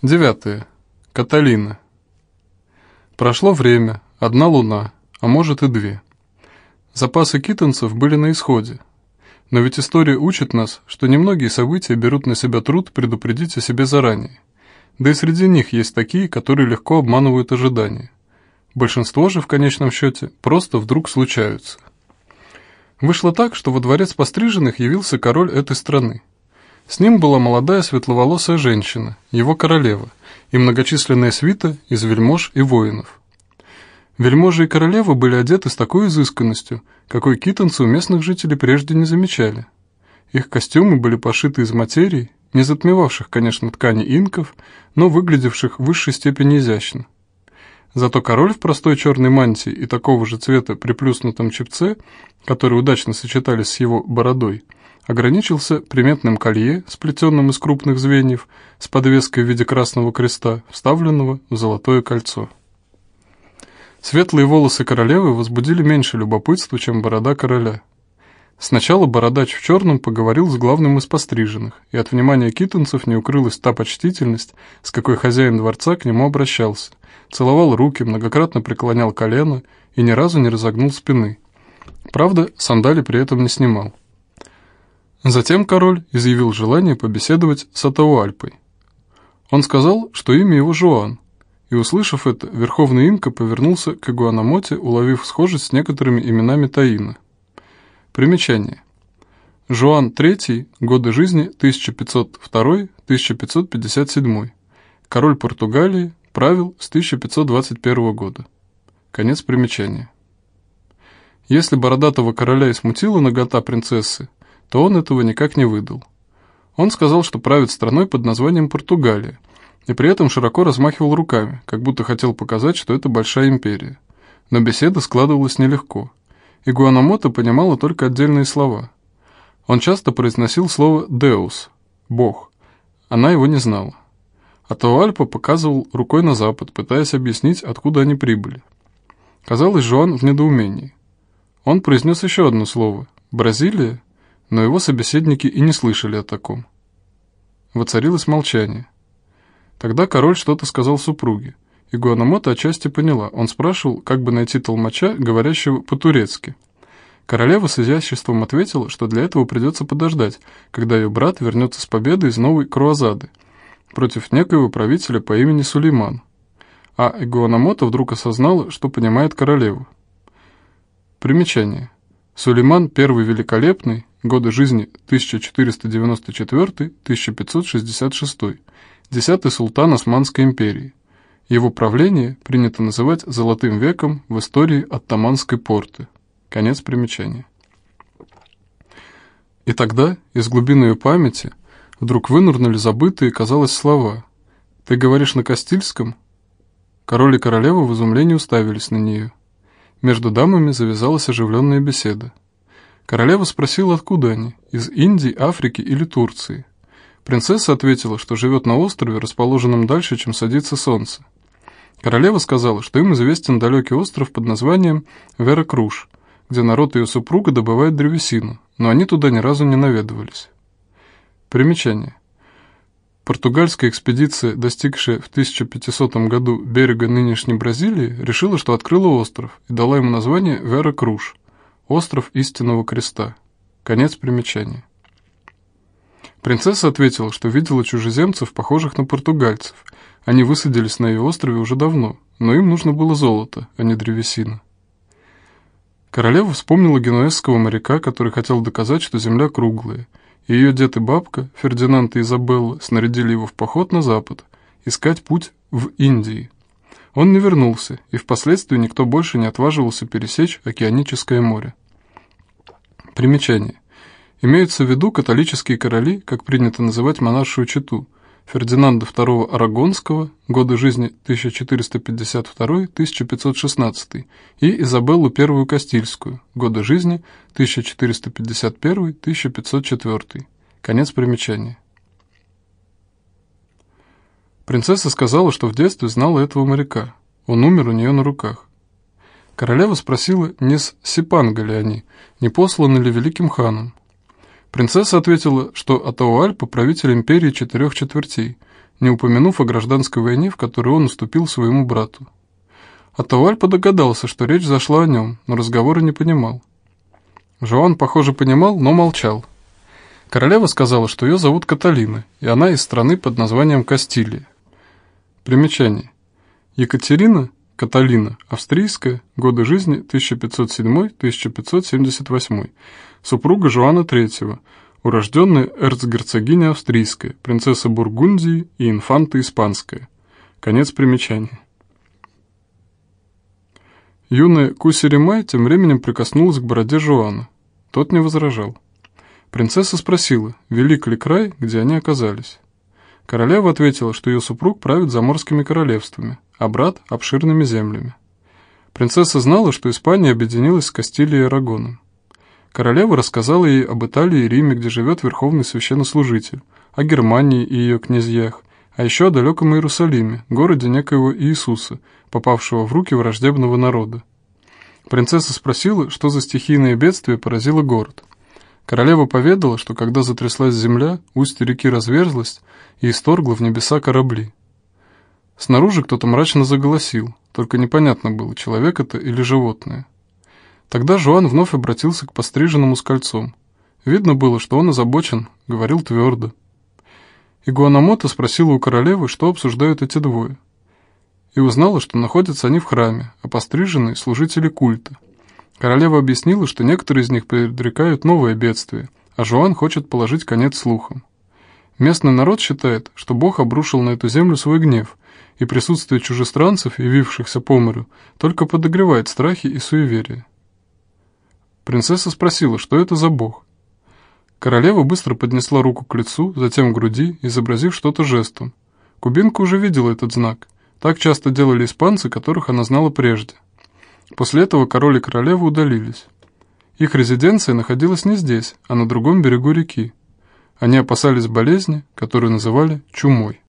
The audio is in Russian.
Девятое. Каталина. Прошло время, одна луна, а может и две. Запасы китанцев были на исходе. Но ведь история учит нас, что немногие события берут на себя труд предупредить о себе заранее. Да и среди них есть такие, которые легко обманывают ожидания. Большинство же, в конечном счете, просто вдруг случаются. Вышло так, что во дворец постриженных явился король этой страны. С ним была молодая светловолосая женщина, его королева, и многочисленная свита из вельмож и воинов. Вельможи и королева были одеты с такой изысканностью, какой китанцы у местных жителей прежде не замечали. Их костюмы были пошиты из материй, не затмевавших, конечно, ткани инков, но выглядевших в высшей степени изящно. Зато король в простой черной мантии и такого же цвета приплюснутом чепце, которые удачно сочетались с его бородой – ограничился приметным колье, сплетенным из крупных звеньев, с подвеской в виде красного креста, вставленного в золотое кольцо. Светлые волосы королевы возбудили меньше любопытства, чем борода короля. Сначала бородач в черном поговорил с главным из постриженных, и от внимания китанцев не укрылась та почтительность, с какой хозяин дворца к нему обращался, целовал руки, многократно преклонял колено и ни разу не разогнул спины. Правда, сандали при этом не снимал. Затем король изъявил желание побеседовать с Атауальпой. Он сказал, что имя его Жуан, и, услышав это, верховный инка повернулся к Игуанамоте, уловив схожесть с некоторыми именами Таина. Примечание. Жуан III, годы жизни 1502-1557, король Португалии, правил с 1521 года. Конец примечания. Если бородатого короля и смутила нагота принцессы, то он этого никак не выдал. Он сказал, что правит страной под названием Португалия, и при этом широко размахивал руками, как будто хотел показать, что это большая империя. Но беседа складывалась нелегко. И Гуанамото понимала только отдельные слова. Он часто произносил слово «деус» — «бог». Она его не знала. А Тауальпа показывал рукой на запад, пытаясь объяснить, откуда они прибыли. Казалось, Жуан в недоумении. Он произнес еще одно слово — «Бразилия», но его собеседники и не слышали о таком. Воцарилось молчание. Тогда король что-то сказал супруге, и Гуанамото отчасти поняла. Он спрашивал, как бы найти толмача, говорящего по-турецки. Королева с изяществом ответила, что для этого придется подождать, когда ее брат вернется с победой из новой Круазады против некоего правителя по имени Сулейман. А Игуанамото вдруг осознала, что понимает королеву. Примечание. Сулейман Первый Великолепный годы жизни 1494-1566, десятый султан Османской империи. Его правление принято называть «золотым веком» в истории Оттаманской порты. Конец примечания. И тогда из глубины ее памяти вдруг вынурнули забытые, казалось, слова. «Ты говоришь на Кастильском?» Король и королева в изумлении уставились на нее. Между дамами завязалась оживленная беседа. Королева спросила, откуда они, из Индии, Африки или Турции. Принцесса ответила, что живет на острове, расположенном дальше, чем садится солнце. Королева сказала, что им известен далекий остров под названием Веракруш, где народ ее супруга добывает древесину, но они туда ни разу не наведывались. Примечание. Португальская экспедиция, достигшая в 1500 году берега нынешней Бразилии, решила, что открыла остров и дала ему название Веракруш – Остров истинного креста. Конец примечания. Принцесса ответила, что видела чужеземцев, похожих на португальцев. Они высадились на ее острове уже давно, но им нужно было золото, а не древесина. Королева вспомнила генуэзского моряка, который хотел доказать, что земля круглая, и ее дед и бабка, Фердинанд и Изабелла, снарядили его в поход на запад, искать путь в Индии. Он не вернулся, и впоследствии никто больше не отваживался пересечь Океаническое море. Примечание. Имеются в виду католические короли, как принято называть монаршую чету, Фердинанда II Арагонского, годы жизни 1452-1516, и Изабеллу I Кастильскую, годы жизни 1451-1504. Конец примечания. Принцесса сказала, что в детстве знала этого моряка. Он умер у нее на руках. Королева спросила, не с Сипанга ли они, не посланы ли великим ханом. Принцесса ответила, что Атауальпа правитель империи четырех четвертей, не упомянув о гражданской войне, в которую он уступил своему брату. Атавальпа догадался, что речь зашла о нем, но разговора не понимал. Жоан, похоже, понимал, но молчал. Королева сказала, что ее зовут Каталина, и она из страны под названием Кастилия. Примечание. Екатерина, Каталина, австрийская, годы жизни 1507-1578, супруга Жоана III, урожденная эрцгерцогиня австрийская, принцесса Бургундии и инфанта испанская. Конец примечания. Юная Кусеримай тем временем прикоснулась к бороде Жоана. Тот не возражал. Принцесса спросила, велик ли край, где они оказались. Королева ответила, что ее супруг правит заморскими королевствами, а брат – обширными землями. Принцесса знала, что Испания объединилась с Кастилией и Арагоном. Королева рассказала ей об Италии и Риме, где живет верховный священнослужитель, о Германии и ее князьях, а еще о далеком Иерусалиме, городе некоего Иисуса, попавшего в руки враждебного народа. Принцесса спросила, что за стихийное бедствие поразило город. Королева поведала, что когда затряслась земля, устье реки разверзлось и исторгло в небеса корабли. Снаружи кто-то мрачно заголосил, только непонятно было, человек это или животное. Тогда Жуан вновь обратился к постриженному с кольцом. Видно было, что он озабочен, говорил твердо. Игуанамото спросила у королевы, что обсуждают эти двое. И узнала, что находятся они в храме, а постриженные – служители культа – Королева объяснила, что некоторые из них предрекают новое бедствие, а Жуан хочет положить конец слухам. Местный народ считает, что Бог обрушил на эту землю свой гнев, и присутствие чужестранцев, явившихся по морю, только подогревает страхи и суеверия. Принцесса спросила, что это за Бог. Королева быстро поднесла руку к лицу, затем к груди, изобразив что-то жестом. Кубинка уже видела этот знак. Так часто делали испанцы, которых она знала прежде. После этого король и королева удалились. Их резиденция находилась не здесь, а на другом берегу реки. Они опасались болезни, которую называли чумой.